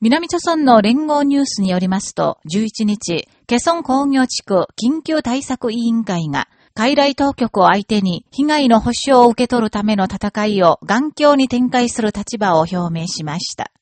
南朝村の連合ニュースによりますと、11日、ケソン工業地区緊急対策委員会が、海外当局を相手に被害の保障を受け取るための戦いを頑強に展開する立場を表明しました。